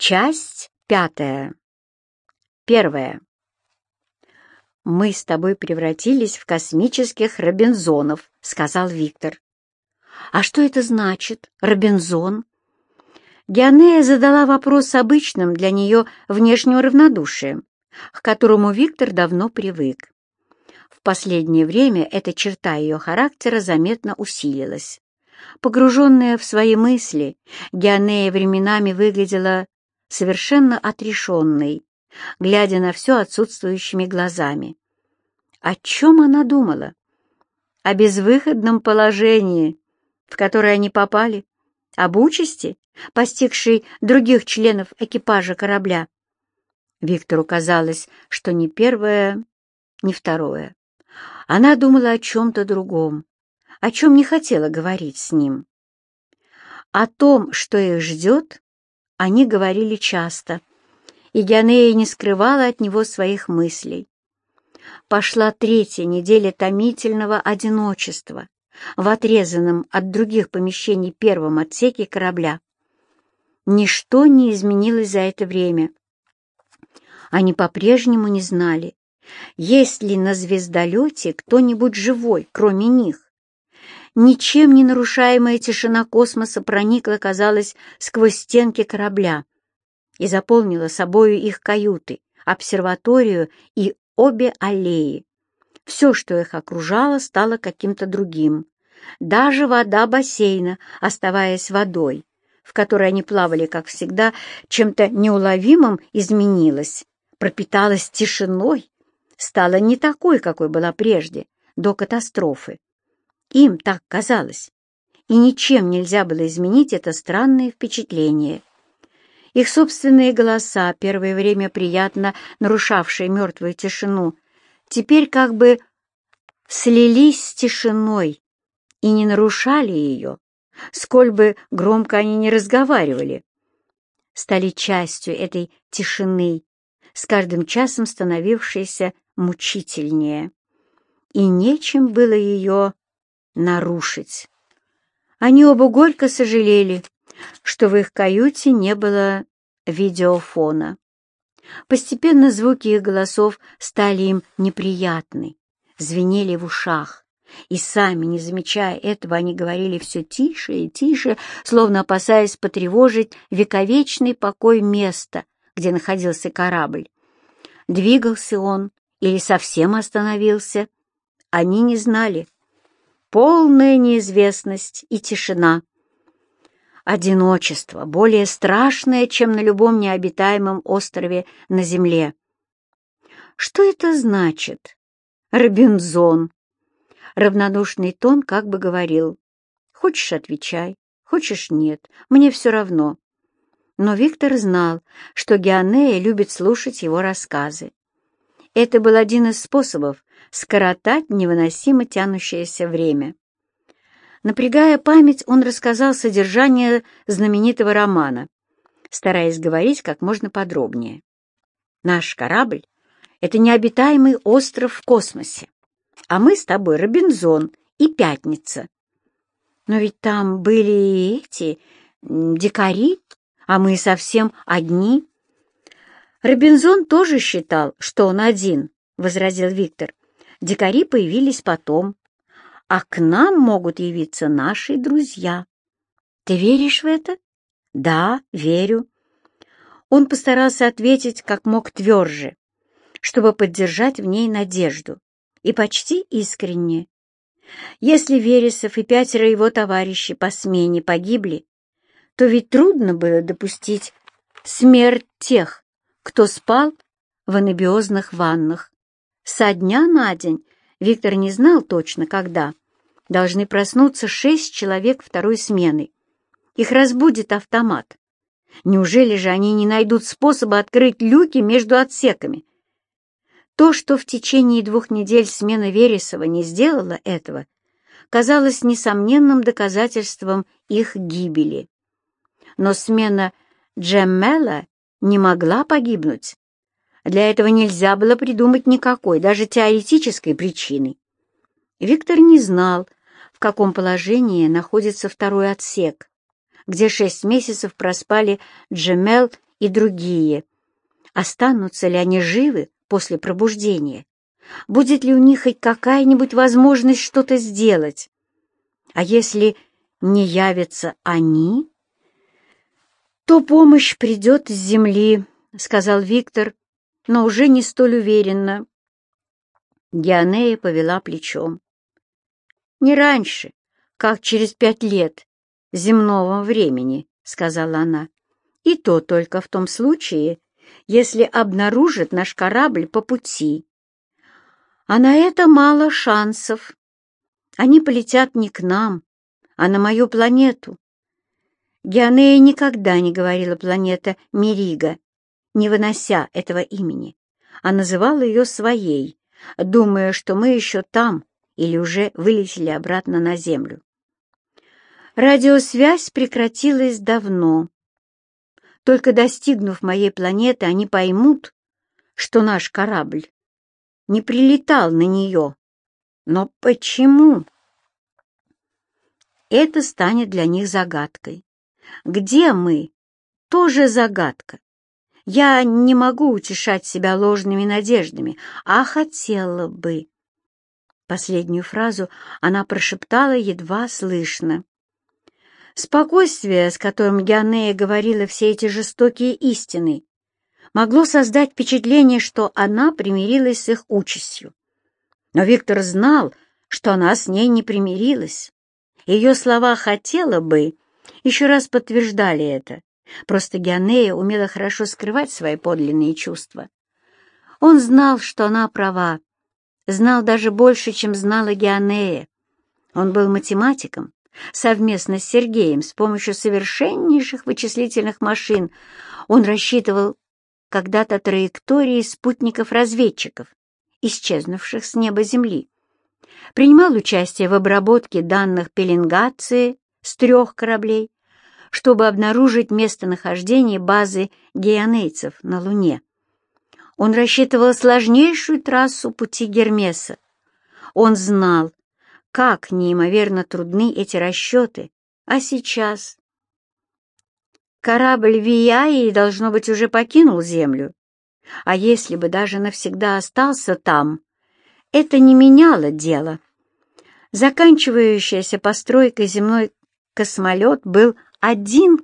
Часть пятая. Первая. «Мы с тобой превратились в космических Робинзонов», — сказал Виктор. «А что это значит, Робинзон?» Геонея задала вопрос обычным для нее внешним равнодушием, к которому Виктор давно привык. В последнее время эта черта ее характера заметно усилилась. Погруженная в свои мысли, Геонея временами выглядела совершенно отрешенной, глядя на все отсутствующими глазами. О чем она думала? О безвыходном положении, в которое они попали, об участи, постигшей других членов экипажа корабля. Виктору казалось, что ни первое, ни второе. Она думала о чем-то другом, о чем не хотела говорить с ним. О том, что их ждет, они говорили часто, и Геонея не скрывала от него своих мыслей. Пошла третья неделя томительного одиночества в отрезанном от других помещений первом отсеке корабля. Ничто не изменилось за это время. Они по-прежнему не знали, есть ли на звездолете кто-нибудь живой, кроме них. Ничем не нарушаемая тишина космоса проникла, казалось, сквозь стенки корабля и заполнила собою их каюты, обсерваторию и обе аллеи. Все, что их окружало, стало каким-то другим. Даже вода бассейна, оставаясь водой, в которой они плавали, как всегда, чем-то неуловимым изменилась, пропиталась тишиной, стала не такой, какой была прежде, до катастрофы. Им так казалось, и ничем нельзя было изменить это странное впечатление. Их собственные голоса, первое время приятно нарушавшие мертвую тишину, теперь как бы слились с тишиной и не нарушали ее, сколь бы громко они не разговаривали. Стали частью этой тишины, с каждым часом становившейся мучительнее. И нечем было ее нарушить. Они оба горько сожалели, что в их каюте не было видеофона. Постепенно звуки их голосов стали им неприятны, звенели в ушах, и сами, не замечая этого, они говорили все тише и тише, словно опасаясь потревожить вековечный покой места, где находился корабль. Двигался он или совсем остановился, они не знали полная неизвестность и тишина. Одиночество, более страшное, чем на любом необитаемом острове на земле. Что это значит? Робинзон. Равнодушный тон как бы говорил. Хочешь — отвечай, хочешь — нет, мне все равно. Но Виктор знал, что Геонея любит слушать его рассказы. Это был один из способов скоротать невыносимо тянущееся время. Напрягая память, он рассказал содержание знаменитого романа, стараясь говорить как можно подробнее. «Наш корабль — это необитаемый остров в космосе, а мы с тобой Робинзон и Пятница. Но ведь там были и эти дикари, а мы совсем одни». Робинзон тоже считал, что он один, — возразил Виктор. Дикари появились потом, а к нам могут явиться наши друзья. Ты веришь в это? Да, верю. Он постарался ответить как мог тверже, чтобы поддержать в ней надежду, и почти искренне. Если Вересов и пятеро его товарищей по смене погибли, то ведь трудно было допустить смерть тех, кто спал в анабиозных ваннах. Со дня на день, Виктор не знал точно, когда, должны проснуться шесть человек второй смены. Их разбудит автомат. Неужели же они не найдут способа открыть люки между отсеками? То, что в течение двух недель смена Вересова не сделала этого, казалось несомненным доказательством их гибели. Но смена Джеммела не могла погибнуть. Для этого нельзя было придумать никакой, даже теоретической причины. Виктор не знал, в каком положении находится второй отсек, где шесть месяцев проспали Джемел и другие, останутся ли они живы после пробуждения? Будет ли у них хоть какая-нибудь возможность что-то сделать? А если не явятся они, то помощь придет с земли, — сказал Виктор, но уже не столь уверенно. Дианея повела плечом. «Не раньше, как через пять лет земного времени», — сказала она. «И то только в том случае, если обнаружит наш корабль по пути. А на это мало шансов. Они полетят не к нам, а на мою планету. Геонея никогда не говорила планета Мерига, не вынося этого имени, а называла ее своей, думая, что мы еще там или уже вылетели обратно на Землю. Радиосвязь прекратилась давно. Только достигнув моей планеты, они поймут, что наш корабль не прилетал на нее. Но почему? Это станет для них загадкой. Где мы? Тоже загадка. Я не могу утешать себя ложными надеждами, а хотела бы. Последнюю фразу она прошептала едва слышно. Спокойствие, с которым Геонея говорила все эти жестокие истины, могло создать впечатление, что она примирилась с их участью. Но Виктор знал, что она с ней не примирилась. Ее слова «хотела бы» еще раз подтверждали это. Просто Геонея умела хорошо скрывать свои подлинные чувства. Он знал, что она права, знал даже больше, чем знала Геонея. Он был математиком, совместно с Сергеем с помощью совершеннейших вычислительных машин он рассчитывал когда-то траектории спутников-разведчиков, исчезнувших с неба Земли. Принимал участие в обработке данных пеленгации с трех кораблей, чтобы обнаружить местонахождение базы геонейцев на Луне. Он рассчитывал сложнейшую трассу пути Гермеса. Он знал, как неимоверно трудны эти расчеты, а сейчас... Корабль Вияи, должно быть, уже покинул Землю. А если бы даже навсегда остался там, это не меняло дело. Заканчивающаяся постройкой земной космолет был один.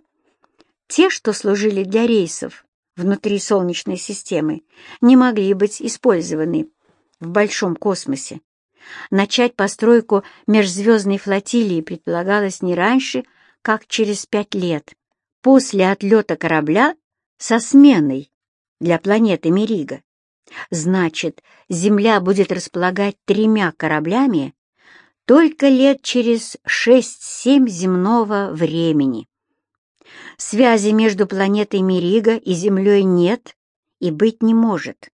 Те, что служили для рейсов внутри Солнечной системы, не могли быть использованы в большом космосе. Начать постройку межзвездной флотилии предполагалось не раньше, как через пять лет, после отлета корабля со сменой для планеты Мерига. Значит, Земля будет располагать тремя кораблями только лет через шесть-семь земного времени. Связи между планетой Мерига и Землей нет и быть не может.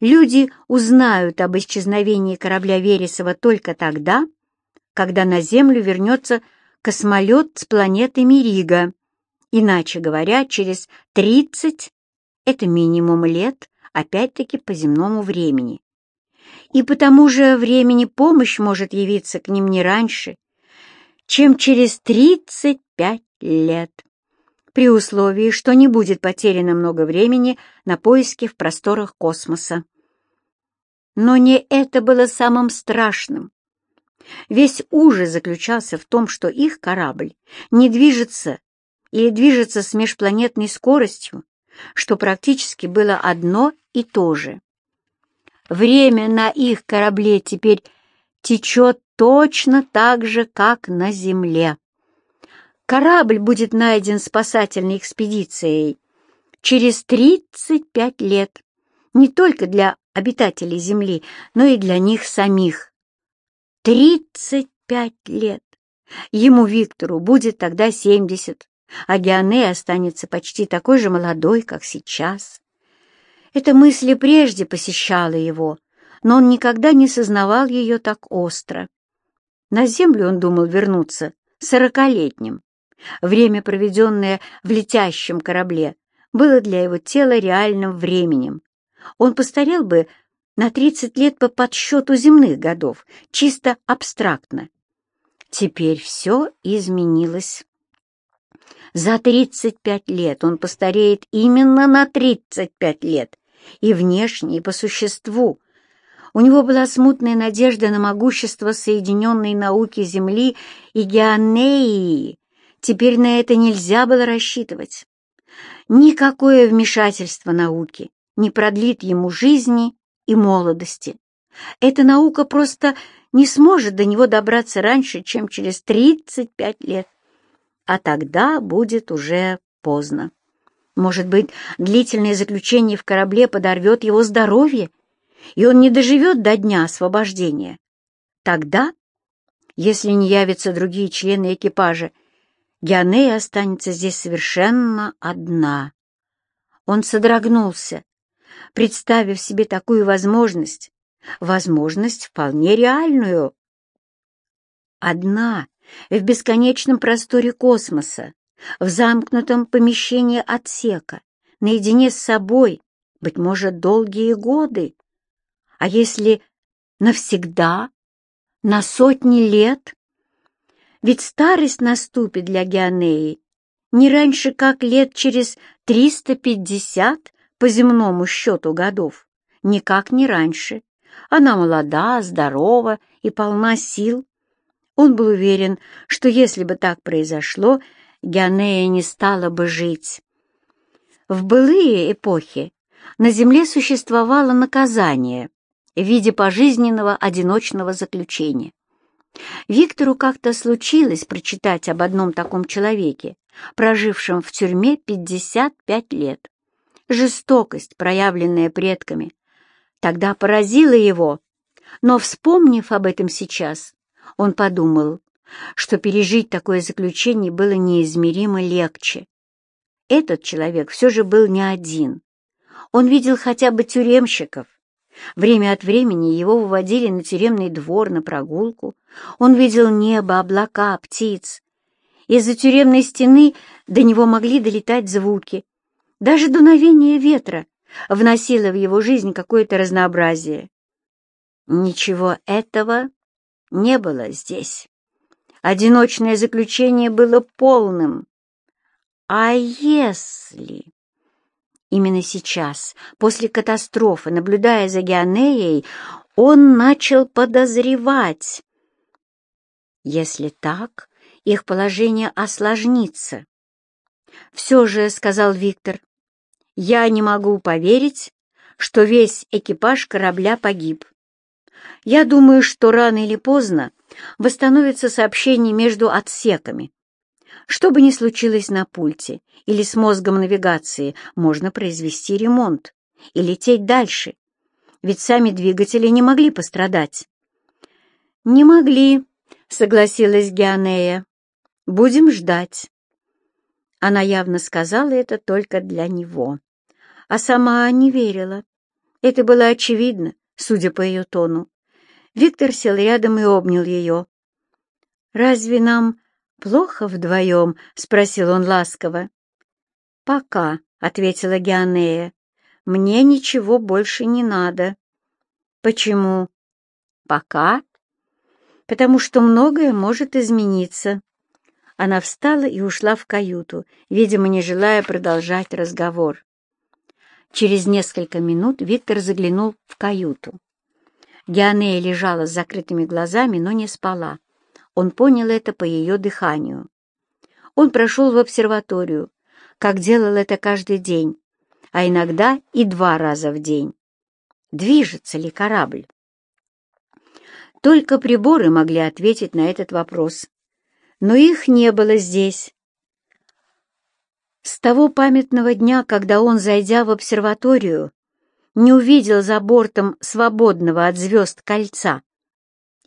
Люди узнают об исчезновении корабля Вересова только тогда, когда на Землю вернется космолет с планеты Мерига, иначе говоря, через 30, это минимум лет, опять-таки по земному времени и по тому же времени помощь может явиться к ним не раньше, чем через 35 лет, при условии, что не будет потеряно много времени на поиски в просторах космоса. Но не это было самым страшным. Весь ужас заключался в том, что их корабль не движется или движется с межпланетной скоростью, что практически было одно и то же. Время на их корабле теперь течет точно так же, как на Земле. Корабль будет найден спасательной экспедицией через 35 лет, не только для обитателей Земли, но и для них самих. 35 лет! Ему, Виктору, будет тогда 70, а Геоне останется почти такой же молодой, как сейчас. Эта мысль и прежде посещала его, но он никогда не сознавал ее так остро. На землю он думал вернуться сорокалетним. Время, проведенное в летящем корабле, было для его тела реальным временем. Он постарел бы на 30 лет по подсчету земных годов, чисто абстрактно. Теперь все изменилось. За 35 лет он постареет именно на 35 лет, и внешне, и по существу. У него была смутная надежда на могущество соединенной науки Земли и Геонеи. Теперь на это нельзя было рассчитывать. Никакое вмешательство науки не продлит ему жизни и молодости. Эта наука просто не сможет до него добраться раньше, чем через 35 лет. А тогда будет уже поздно. Может быть, длительное заключение в корабле подорвет его здоровье, и он не доживет до дня освобождения. Тогда, если не явятся другие члены экипажа, Геонея останется здесь совершенно одна. Он содрогнулся, представив себе такую возможность, возможность вполне реальную. Одна в бесконечном просторе космоса, в замкнутом помещении отсека, наедине с собой, быть может, долгие годы. А если навсегда, на сотни лет? Ведь старость наступит для Геонеи не раньше, как лет через 350 по земному счету годов, никак не раньше. Она молода, здорова и полна сил. Он был уверен, что если бы так произошло, Геонея не стала бы жить. В былые эпохи на земле существовало наказание в виде пожизненного одиночного заключения. Виктору как-то случилось прочитать об одном таком человеке, прожившем в тюрьме 55 лет. Жестокость, проявленная предками, тогда поразила его, но, вспомнив об этом сейчас, он подумал, что пережить такое заключение было неизмеримо легче. Этот человек все же был не один. Он видел хотя бы тюремщиков. Время от времени его выводили на тюремный двор на прогулку. Он видел небо, облака, птиц. Из-за тюремной стены до него могли долетать звуки. Даже дуновение ветра вносило в его жизнь какое-то разнообразие. Ничего этого не было здесь. Одиночное заключение было полным. А если... Именно сейчас, после катастрофы, наблюдая за Геонеей, он начал подозревать. Если так, их положение осложнится. «Все же», — сказал Виктор, — «я не могу поверить, что весь экипаж корабля погиб. Я думаю, что рано или поздно восстановится сообщение между отсеками. Что бы ни случилось на пульте или с мозгом навигации, можно произвести ремонт и лететь дальше, ведь сами двигатели не могли пострадать. «Не могли», — согласилась Геонея. «Будем ждать». Она явно сказала это только для него, а сама не верила. Это было очевидно, судя по ее тону. Виктор сел рядом и обнял ее. «Разве нам плохо вдвоем?» — спросил он ласково. «Пока», — ответила Геонея. «Мне ничего больше не надо». «Почему?» «Пока?» «Потому что многое может измениться». Она встала и ушла в каюту, видимо, не желая продолжать разговор. Через несколько минут Виктор заглянул в каюту. Геонея лежала с закрытыми глазами, но не спала. Он понял это по ее дыханию. Он прошел в обсерваторию, как делал это каждый день, а иногда и два раза в день. Движется ли корабль? Только приборы могли ответить на этот вопрос, но их не было здесь. С того памятного дня, когда он, зайдя в обсерваторию, не увидел за бортом свободного от звезд кольца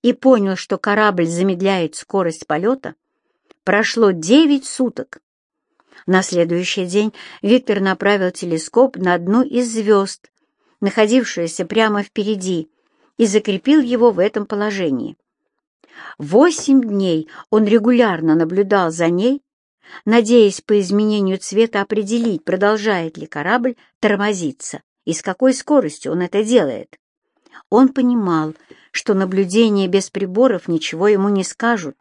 и понял, что корабль замедляет скорость полета, прошло девять суток. На следующий день Виктор направил телескоп на одну из звезд, находившуюся прямо впереди, и закрепил его в этом положении. Восемь дней он регулярно наблюдал за ней, надеясь по изменению цвета определить, продолжает ли корабль тормозиться и с какой скоростью он это делает. Он понимал, что наблюдения без приборов ничего ему не скажут,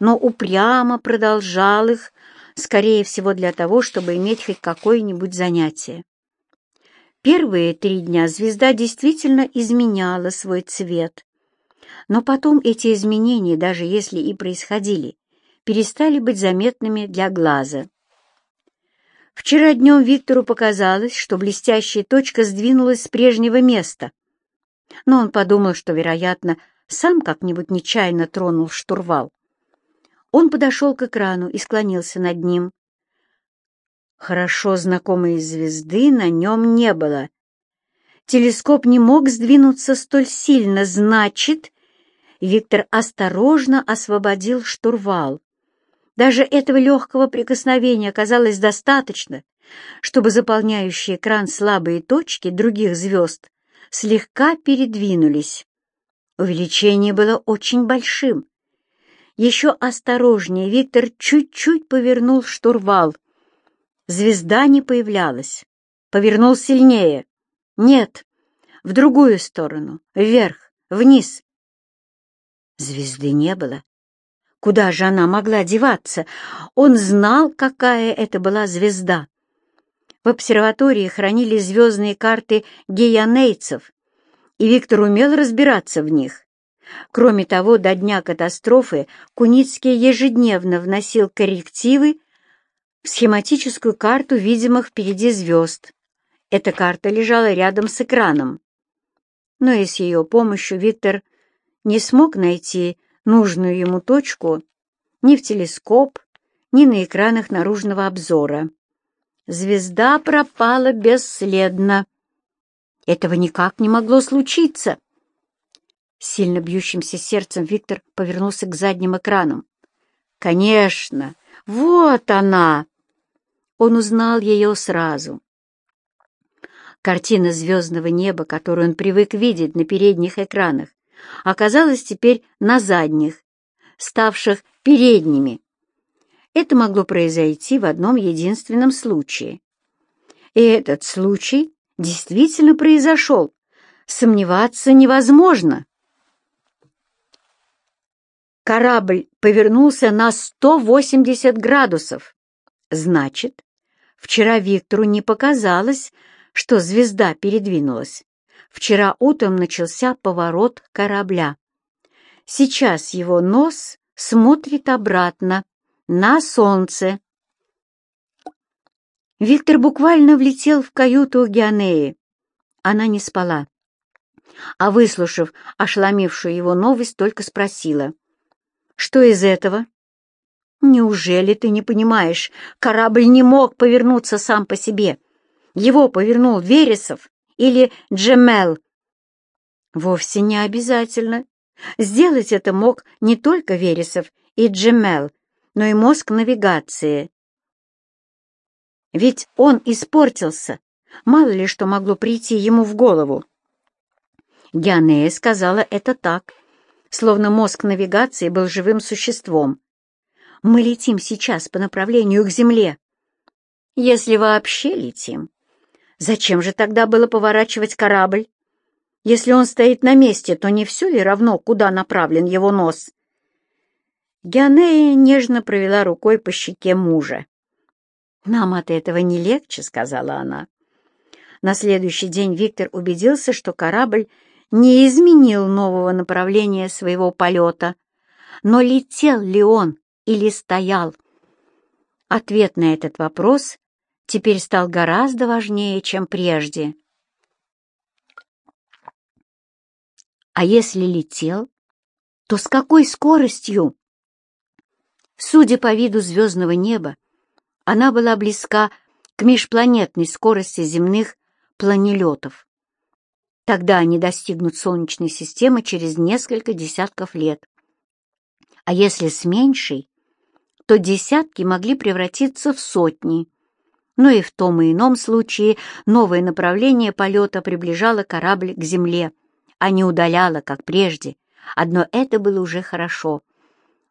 но упрямо продолжал их, скорее всего для того, чтобы иметь хоть какое-нибудь занятие. Первые три дня звезда действительно изменяла свой цвет, но потом эти изменения, даже если и происходили, перестали быть заметными для глаза. Вчера днем Виктору показалось, что блестящая точка сдвинулась с прежнего места, но он подумал, что, вероятно, сам как-нибудь нечаянно тронул штурвал. Он подошел к экрану и склонился над ним. Хорошо знакомой звезды на нем не было. Телескоп не мог сдвинуться столь сильно, значит, Виктор осторожно освободил штурвал. Даже этого легкого прикосновения оказалось достаточно, чтобы заполняющие экран слабые точки других звезд слегка передвинулись. Увеличение было очень большим. Еще осторожнее Виктор чуть-чуть повернул штурвал. Звезда не появлялась. Повернул сильнее. Нет, в другую сторону, вверх, вниз. Звезды не было. Куда же она могла деваться? Он знал, какая это была звезда. В обсерватории хранили звездные карты геянейцев, и Виктор умел разбираться в них. Кроме того, до дня катастрофы Куницкий ежедневно вносил коррективы в схематическую карту видимых впереди звезд. Эта карта лежала рядом с экраном. Но и с ее помощью Виктор не смог найти нужную ему точку ни в телескоп, ни на экранах наружного обзора. Звезда пропала бесследно. Этого никак не могло случиться. сильно бьющимся сердцем Виктор повернулся к задним экранам. «Конечно! Вот она!» Он узнал ее сразу. Картина звездного неба, которую он привык видеть на передних экранах, оказалась теперь на задних, ставших передними. Это могло произойти в одном единственном случае. И этот случай действительно произошел. Сомневаться невозможно. Корабль повернулся на 180 градусов. Значит, вчера Виктору не показалось, что звезда передвинулась. Вчера утром начался поворот корабля. Сейчас его нос смотрит обратно, на солнце. Виктор буквально влетел в каюту Геонеи. Она не спала. А выслушав ошеломившую его новость, только спросила. «Что из этого?» «Неужели ты не понимаешь, корабль не мог повернуться сам по себе? Его повернул Вересов или Джемел. Вовсе не обязательно. Сделать это мог не только Вересов и Джемел, но и мозг навигации. Ведь он испортился. Мало ли что могло прийти ему в голову. Дианея сказала это так, словно мозг навигации был живым существом. Мы летим сейчас по направлению к Земле. Если вообще летим. Зачем же тогда было поворачивать корабль? Если он стоит на месте, то не все ли равно, куда направлен его нос? Геонея нежно провела рукой по щеке мужа. «Нам от этого не легче», — сказала она. На следующий день Виктор убедился, что корабль не изменил нового направления своего полета. Но летел ли он или стоял? Ответ на этот вопрос теперь стал гораздо важнее, чем прежде. А если летел, то с какой скоростью? Судя по виду звездного неба, она была близка к межпланетной скорости земных планелетов. Тогда они достигнут Солнечной системы через несколько десятков лет. А если с меньшей, то десятки могли превратиться в сотни но и в том и ином случае новое направление полета приближало корабль к земле, а не удаляло, как прежде. Одно это было уже хорошо.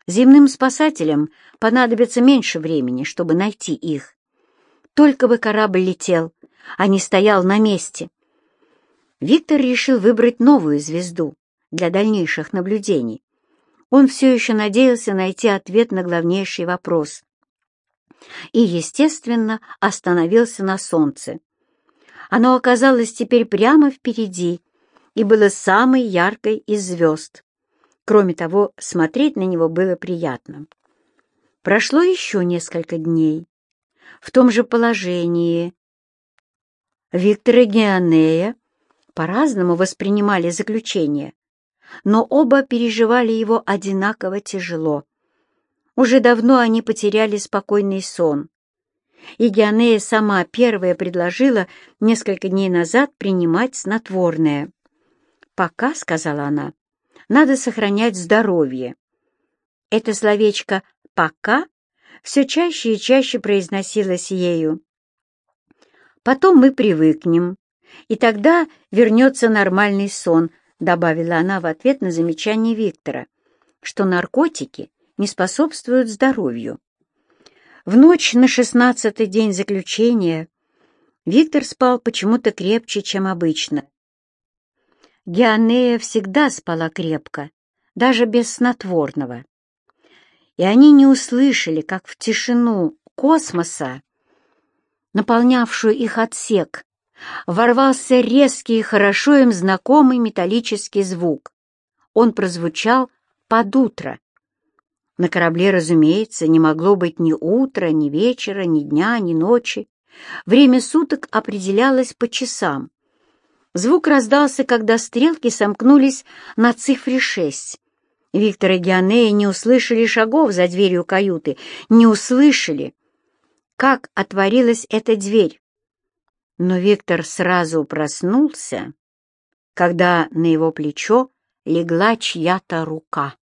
Земным спасателям понадобится меньше времени, чтобы найти их. Только бы корабль летел, а не стоял на месте. Виктор решил выбрать новую звезду для дальнейших наблюдений. Он все еще надеялся найти ответ на главнейший вопрос. И, естественно, остановился на солнце. Оно оказалось теперь прямо впереди и было самой яркой из звезд. Кроме того, смотреть на него было приятно. Прошло еще несколько дней. В том же положении Виктор и Геонея по-разному воспринимали заключение, но оба переживали его одинаково тяжело. Уже давно они потеряли спокойный сон, и Геонея сама первая предложила несколько дней назад принимать снотворное. «Пока», — сказала она, — «надо сохранять здоровье». Это словечко «пока» все чаще и чаще произносилось ею. «Потом мы привыкнем, и тогда вернется нормальный сон», — добавила она в ответ на замечание Виктора, что наркотики не способствуют здоровью. В ночь на шестнадцатый день заключения Виктор спал почему-то крепче, чем обычно. Геонея всегда спала крепко, даже без снотворного. И они не услышали, как в тишину космоса, наполнявшую их отсек, ворвался резкий и хорошо им знакомый металлический звук. Он прозвучал под утро, на корабле, разумеется, не могло быть ни утра, ни вечера, ни дня, ни ночи. Время суток определялось по часам. Звук раздался, когда стрелки сомкнулись на цифре шесть. Виктор и Геонея не услышали шагов за дверью каюты, не услышали, как отворилась эта дверь. Но Виктор сразу проснулся, когда на его плечо легла чья-то рука.